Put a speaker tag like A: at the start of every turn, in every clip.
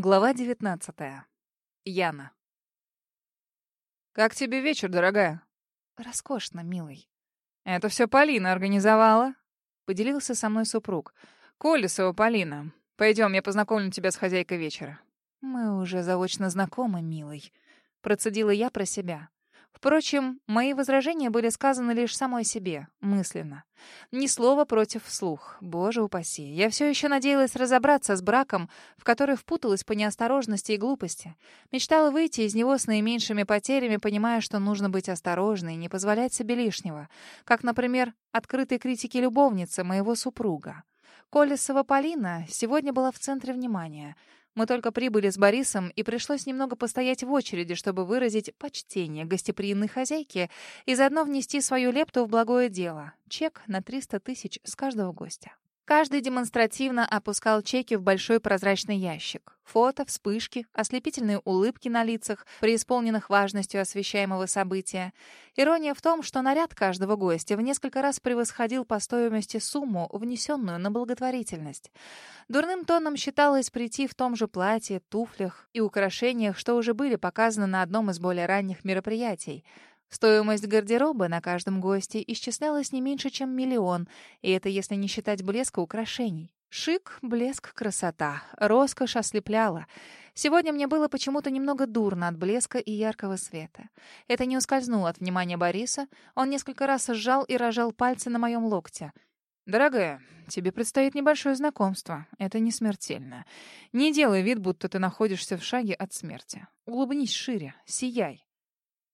A: Глава 19. Яна. «Как тебе вечер, дорогая?»
B: «Роскошно, милый».
A: «Это все Полина организовала?» Поделился со мной супруг. «Колесова Полина. Пойдем, я познакомлю тебя с хозяйкой вечера».
B: «Мы уже заочно знакомы, милый». Процедила я про себя.
A: Впрочем, мои возражения были сказаны лишь самой себе, мысленно. Ни слова против вслух. Боже упаси. Я все еще надеялась разобраться с браком, в который впуталась по неосторожности и глупости. Мечтала выйти из него с наименьшими потерями, понимая, что нужно быть осторожной и не позволять себе лишнего. Как, например, открытой критики любовницы моего супруга. Колесова Полина сегодня была в центре внимания — мы только прибыли с Борисом, и пришлось немного постоять в очереди, чтобы выразить почтение гостеприимной хозяйке и заодно внести свою лепту в благое дело. Чек на 300 тысяч с каждого гостя. Каждый демонстративно опускал чеки в большой прозрачный ящик. Фото, вспышки, ослепительные улыбки на лицах, преисполненных важностью освещаемого события. Ирония в том, что наряд каждого гостя в несколько раз превосходил по стоимости сумму, внесенную на благотворительность. Дурным тоном считалось прийти в том же платье, туфлях и украшениях, что уже были показаны на одном из более ранних мероприятий. Стоимость гардероба на каждом госте исчислялась не меньше, чем миллион, и это если не считать блеска украшений. Шик, блеск, красота. Роскошь ослепляла. Сегодня мне было почему-то немного дурно от блеска и яркого света. Это не ускользнуло от внимания Бориса. Он несколько раз сжал и рожал пальцы на моем локте. «Дорогая, тебе предстоит небольшое знакомство. Это не смертельно. Не делай вид, будто ты находишься в шаге от смерти. Улыбнись шире, сияй.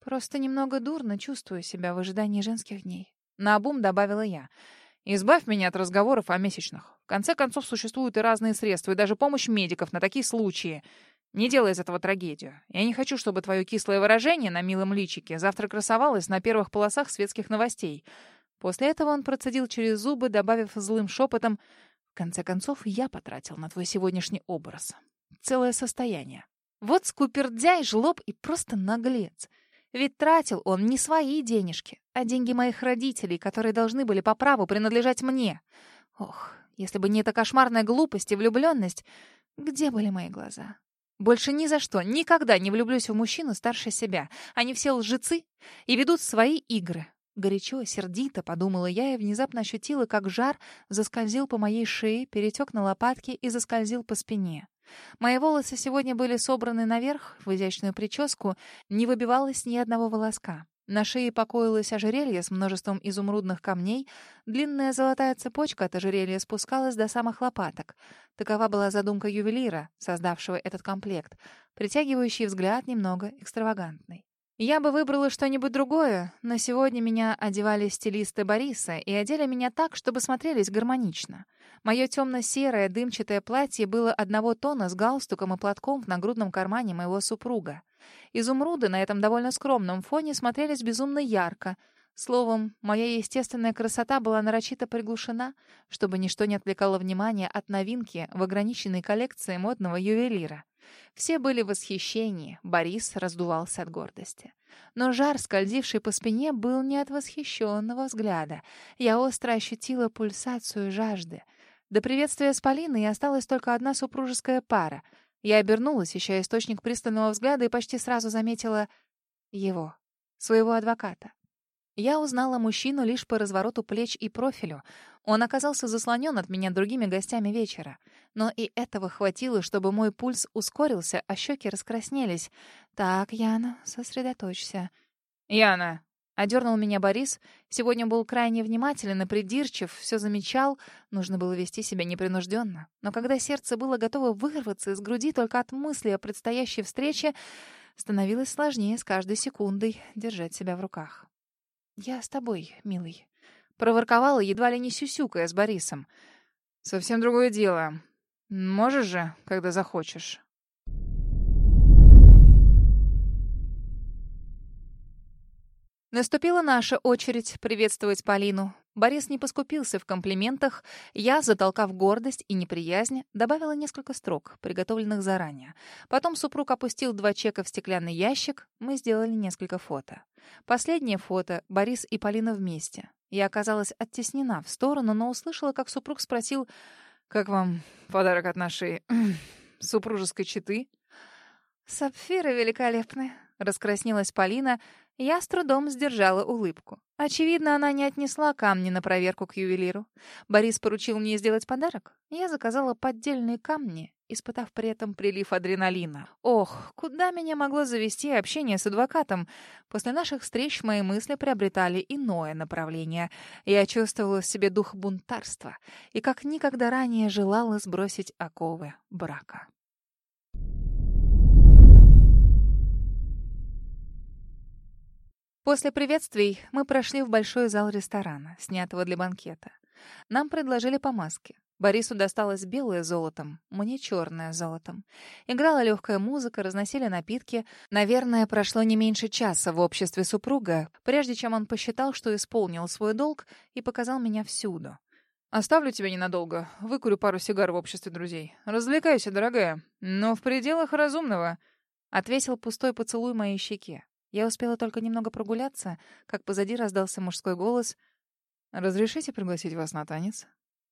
B: Просто немного дурно чувствую себя в ожидании женских дней.
A: Наобум добавила я. Избавь меня от разговоров о месячных. В конце концов, существуют и разные средства, и даже помощь медиков на такие случаи. Не делай из этого трагедию. Я не хочу, чтобы твое кислое выражение на милом личике завтра красовалось на первых полосах светских новостей. После этого он процедил через зубы, добавив злым шепотом, «В конце концов, я потратил на твой сегодняшний образ. Целое состояние. Вот скупердяй, жлоб и просто наглец». Ведь тратил он не свои денежки, а деньги моих родителей, которые должны были по праву принадлежать мне. Ох, если бы не эта кошмарная глупость и влюбленность, где были мои глаза? Больше ни за что, никогда не влюблюсь в мужчину старше себя. Они все лжецы и ведут свои игры. Горячо, сердито, подумала я и внезапно ощутила, как жар заскользил по моей шее, перетек на лопатки и заскользил по спине. Мои волосы сегодня были собраны наверх, в изящную прическу, не выбивалось ни одного волоска. На шее покоилось ожерелье с множеством изумрудных камней, длинная золотая цепочка от ожерелья спускалась до самых лопаток. Такова была задумка ювелира, создавшего этот комплект, притягивающий взгляд немного экстравагантный. Я бы выбрала что-нибудь другое, но сегодня меня одевали стилисты Бориса и одели меня так, чтобы смотрелись гармонично. Мое темно-серое дымчатое платье было одного тона с галстуком и платком в нагрудном кармане моего супруга. Изумруды на этом довольно скромном фоне смотрелись безумно ярко. Словом, моя естественная красота была нарочито приглушена, чтобы ничто не отвлекало внимание от новинки в ограниченной коллекции модного ювелира. Все были в восхищении, Борис раздувался от гордости. Но жар, скользивший по спине, был не от восхищенного взгляда. Я остро ощутила пульсацию жажды. До приветствия с Полиной осталась только одна супружеская пара. Я обернулась, ища источник пристального взгляда, и почти сразу заметила его, своего адвоката. Я узнала мужчину лишь по развороту плеч и профилю. Он оказался заслонен от меня другими гостями вечера. Но и этого хватило, чтобы мой пульс ускорился, а щеки раскраснелись. «Так, Яна, сосредоточься». «Яна!» — одернул меня Борис. Сегодня был крайне внимателен и придирчив, все замечал. Нужно было вести себя непринужденно. Но когда сердце было готово вырваться из груди только от мысли о предстоящей встрече, становилось сложнее с каждой секундой держать себя в руках. «Я с тобой, милый», — проворковала, едва ли не сюсюкая с Борисом. «Совсем другое дело. Можешь же, когда захочешь». Наступила наша очередь приветствовать Полину. Борис не поскупился в комплиментах. Я, затолкав гордость и неприязнь, добавила несколько строк, приготовленных заранее. Потом супруг опустил два чека в стеклянный ящик. Мы сделали несколько фото. Последнее фото — Борис и Полина вместе. Я оказалась оттеснена в сторону, но услышала, как супруг спросил, «Как вам подарок от нашей супружеской четы?»
B: «Сапфиры великолепны», Раскраснилась Полина. Я с трудом сдержала улыбку. Очевидно, она не отнесла камни на проверку к ювелиру. Борис поручил мне сделать подарок. Я заказала поддельные камни, испытав при этом прилив адреналина. Ох, куда меня могло завести общение с адвокатом? После наших встреч мои мысли приобретали иное направление. Я чувствовала в себе дух бунтарства и как никогда ранее желала сбросить оковы брака. После приветствий мы прошли в большой зал ресторана, снятого для банкета. Нам предложили помазки. Борису досталось белое золотом, мне черное золотом. Играла легкая музыка, разносили напитки. Наверное, прошло не меньше часа в обществе супруга, прежде чем он посчитал, что исполнил свой долг и показал меня всюду.
A: «Оставлю тебя ненадолго, выкурю пару сигар в обществе друзей. Развлекайся, дорогая, но в пределах разумного», —
B: отвесил пустой поцелуй моей щеке. Я успела только немного прогуляться, как позади раздался мужской голос.
A: «Разрешите пригласить вас на танец?»